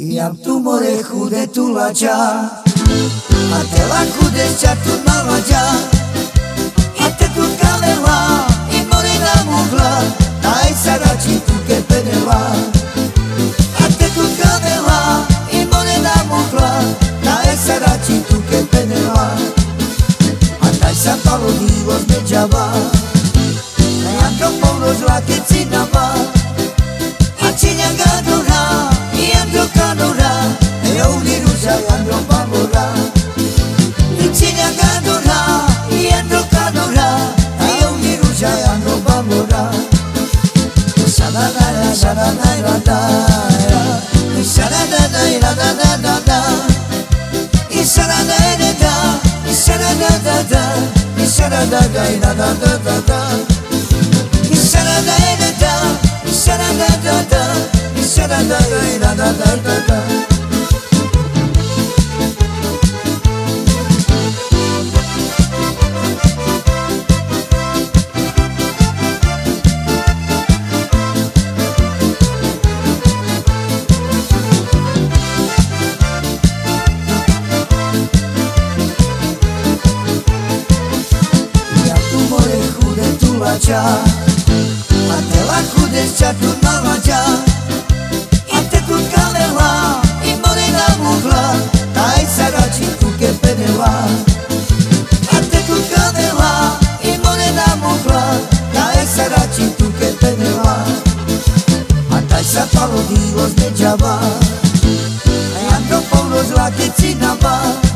Iam tu more chude tu lađa A te la chude tu malađa I te tu kalela I more na mugla Daj sarači tu ke penela. A te tu kalela I more na mugla Daj sarači tu ke penela. A daj sa palo divo zmeđava Na janko polno zlake cinama mlađa A te lako mlađa A te tu kalela i morena mugla Taj sarači tuke penela. A te tu kalela i morena mugla Taj sarači tuke penela. A taj sa palo divo zmeđava A ja to polno zlake cinama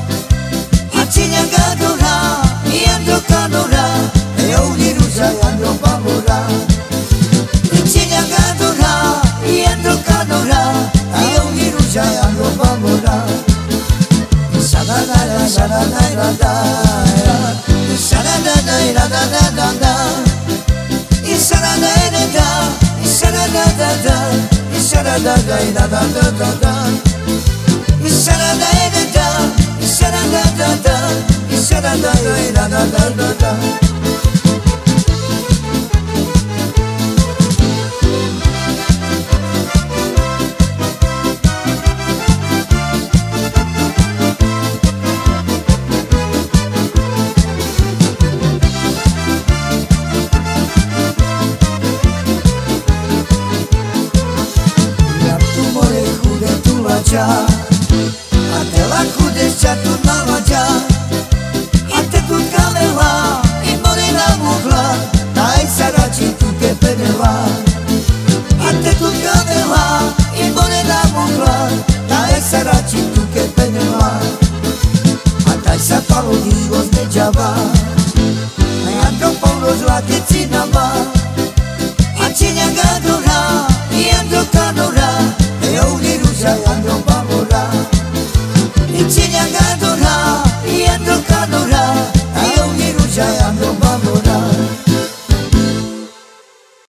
da da da da da lađa A te la hudeća tu nalađa A te tu kalela i morena mugla Daj sarači tu ke penela A te tu kalela i morena mugla Daj sarači tu ke penela A daj sa palo divo zmeđava A ja to polno zlake cinama